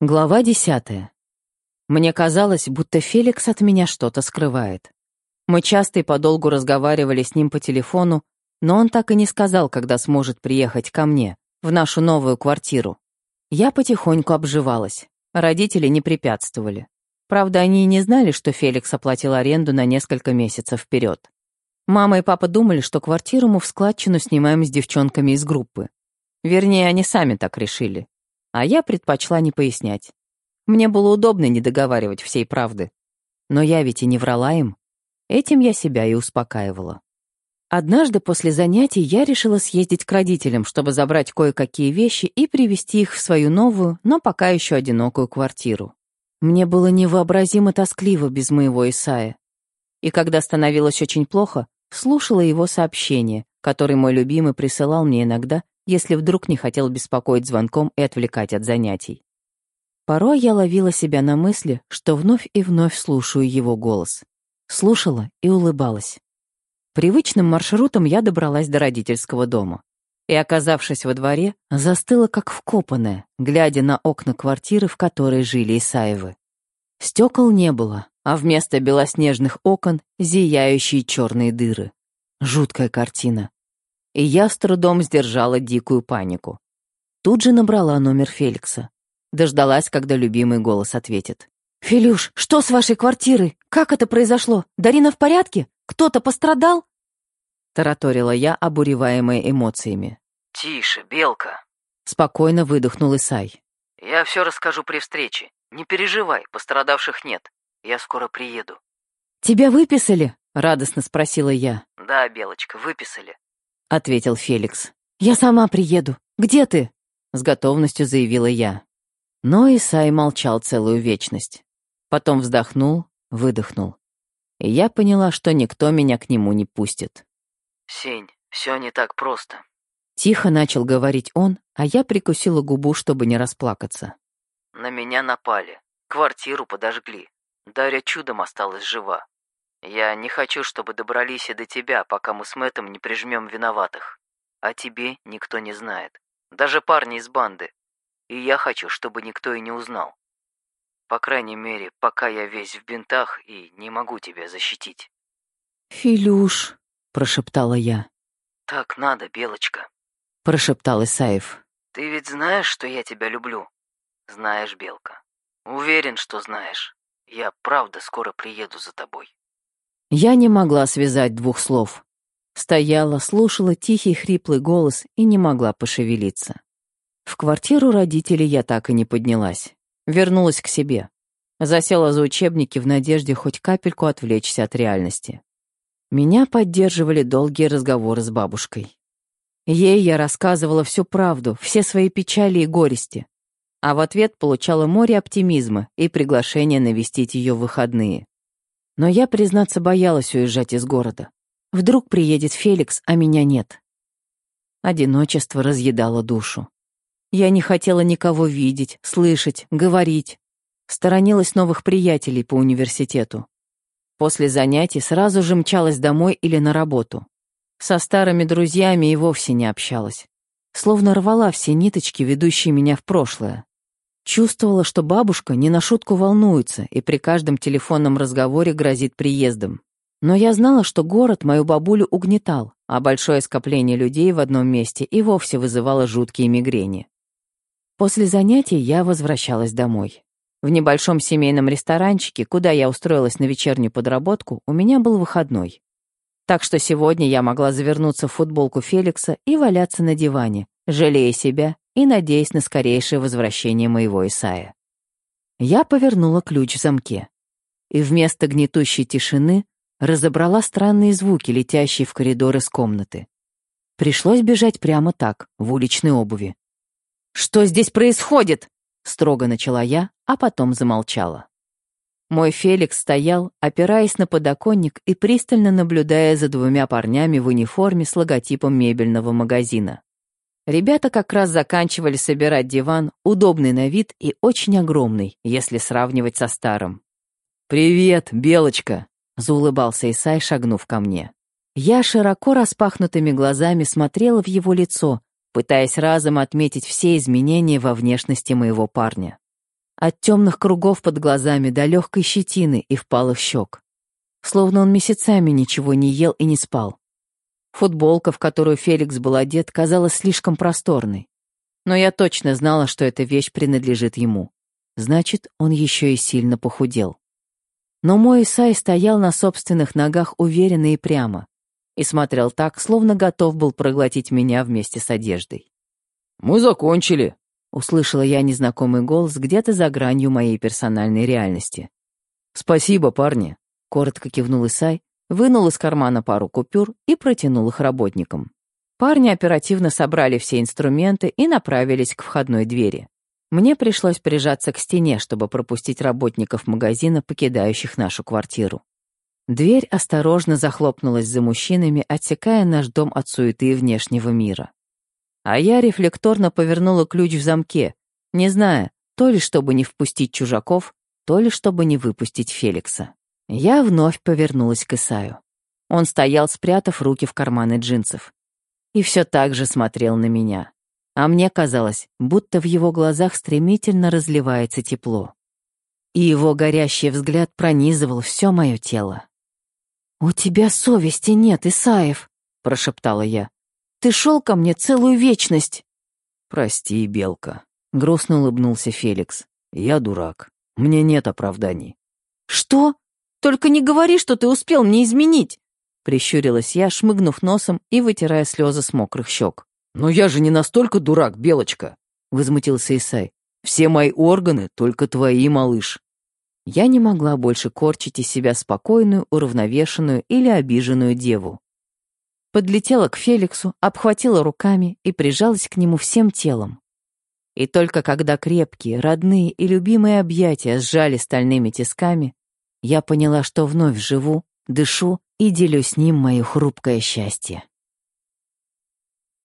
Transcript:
Глава десятая. Мне казалось, будто Феликс от меня что-то скрывает. Мы часто и подолгу разговаривали с ним по телефону, но он так и не сказал, когда сможет приехать ко мне, в нашу новую квартиру. Я потихоньку обживалась. Родители не препятствовали. Правда, они и не знали, что Феликс оплатил аренду на несколько месяцев вперед. Мама и папа думали, что квартиру мы в складчину снимаем с девчонками из группы. Вернее, они сами так решили а я предпочла не пояснять. Мне было удобно не договаривать всей правды. Но я ведь и не врала им. Этим я себя и успокаивала. Однажды после занятий я решила съездить к родителям, чтобы забрать кое-какие вещи и привезти их в свою новую, но пока еще одинокую квартиру. Мне было невообразимо тоскливо без моего Исая. И когда становилось очень плохо, слушала его сообщения, которые мой любимый присылал мне иногда если вдруг не хотел беспокоить звонком и отвлекать от занятий. Порой я ловила себя на мысли, что вновь и вновь слушаю его голос. Слушала и улыбалась. Привычным маршрутом я добралась до родительского дома. И, оказавшись во дворе, застыла как вкопанная, глядя на окна квартиры, в которой жили Исаевы. Стекол не было, а вместо белоснежных окон — зияющие черные дыры. Жуткая картина и я с трудом сдержала дикую панику. Тут же набрала номер Феликса. Дождалась, когда любимый голос ответит. «Филюш, что с вашей квартирой? Как это произошло? Дарина в порядке? Кто-то пострадал?» Тараторила я, обуреваемая эмоциями. «Тише, Белка!» Спокойно выдохнул Исай. «Я все расскажу при встрече. Не переживай, пострадавших нет. Я скоро приеду». «Тебя выписали?» — радостно спросила я. «Да, Белочка, выписали. — ответил Феликс. «Я сама приеду. Где ты?» — с готовностью заявила я. Но Исай молчал целую вечность. Потом вздохнул, выдохнул. И я поняла, что никто меня к нему не пустит. «Сень, все не так просто». Тихо начал говорить он, а я прикусила губу, чтобы не расплакаться. «На меня напали. Квартиру подожгли. Дарья чудом осталась жива. Я не хочу, чтобы добрались и до тебя, пока мы с Мэттом не прижмем виноватых. А тебе никто не знает. Даже парни из банды. И я хочу, чтобы никто и не узнал. По крайней мере, пока я весь в бинтах и не могу тебя защитить. «Филюш», — прошептала я. «Так надо, Белочка», — прошептал Исаев. «Ты ведь знаешь, что я тебя люблю?» «Знаешь, Белка. Уверен, что знаешь. Я правда скоро приеду за тобой». Я не могла связать двух слов. Стояла, слушала тихий хриплый голос и не могла пошевелиться. В квартиру родителей я так и не поднялась. Вернулась к себе. Засела за учебники в надежде хоть капельку отвлечься от реальности. Меня поддерживали долгие разговоры с бабушкой. Ей я рассказывала всю правду, все свои печали и горести. А в ответ получала море оптимизма и приглашение навестить ее в выходные. Но я, признаться, боялась уезжать из города. Вдруг приедет Феликс, а меня нет. Одиночество разъедало душу. Я не хотела никого видеть, слышать, говорить. Сторонилась новых приятелей по университету. После занятий сразу же мчалась домой или на работу. Со старыми друзьями и вовсе не общалась. Словно рвала все ниточки, ведущие меня в прошлое. Чувствовала, что бабушка не на шутку волнуется и при каждом телефонном разговоре грозит приездом. Но я знала, что город мою бабулю угнетал, а большое скопление людей в одном месте и вовсе вызывало жуткие мигрени. После занятий я возвращалась домой. В небольшом семейном ресторанчике, куда я устроилась на вечернюю подработку, у меня был выходной. Так что сегодня я могла завернуться в футболку Феликса и валяться на диване, жалея себя и надеясь на скорейшее возвращение моего Исая. Я повернула ключ в замке и вместо гнетущей тишины разобрала странные звуки, летящие в коридор из комнаты. Пришлось бежать прямо так, в уличной обуви. «Что здесь происходит?» — строго начала я, а потом замолчала. Мой Феликс стоял, опираясь на подоконник и пристально наблюдая за двумя парнями в униформе с логотипом мебельного магазина. Ребята как раз заканчивали собирать диван, удобный на вид и очень огромный, если сравнивать со старым. «Привет, Белочка!» — заулыбался Исай, шагнув ко мне. Я широко распахнутыми глазами смотрела в его лицо, пытаясь разом отметить все изменения во внешности моего парня. От темных кругов под глазами до легкой щетины и впалых щек. Словно он месяцами ничего не ел и не спал. Футболка, в которую Феликс был одет, казалась слишком просторной. Но я точно знала, что эта вещь принадлежит ему. Значит, он еще и сильно похудел. Но мой Исай стоял на собственных ногах уверенно и прямо и смотрел так, словно готов был проглотить меня вместе с одеждой. «Мы закончили», — услышала я незнакомый голос где-то за гранью моей персональной реальности. «Спасибо, парни», — коротко кивнул Исай, вынул из кармана пару купюр и протянул их работникам. Парни оперативно собрали все инструменты и направились к входной двери. Мне пришлось прижаться к стене, чтобы пропустить работников магазина, покидающих нашу квартиру. Дверь осторожно захлопнулась за мужчинами, отсекая наш дом от суеты внешнего мира. А я рефлекторно повернула ключ в замке, не зная, то ли чтобы не впустить чужаков, то ли чтобы не выпустить Феликса. Я вновь повернулась к Исаю. Он стоял, спрятав руки в карманы джинсов. И все так же смотрел на меня. А мне казалось, будто в его глазах стремительно разливается тепло. И его горящий взгляд пронизывал все мое тело. «У тебя совести нет, Исаев», — прошептала я. «Ты шел ко мне целую вечность». «Прости, Белка», — грустно улыбнулся Феликс. «Я дурак. Мне нет оправданий». «Что? Только не говори, что ты успел мне изменить!» Прищурилась я, шмыгнув носом и вытирая слезы с мокрых щек. «Но я же не настолько дурак, Белочка!» — возмутился Исай. «Все мои органы только твои, малыш». Я не могла больше корчить из себя спокойную, уравновешенную или обиженную деву. Подлетела к Феликсу, обхватила руками и прижалась к нему всем телом. И только когда крепкие, родные и любимые объятия сжали стальными тисками, я поняла, что вновь живу, дышу и делю с ним мое хрупкое счастье.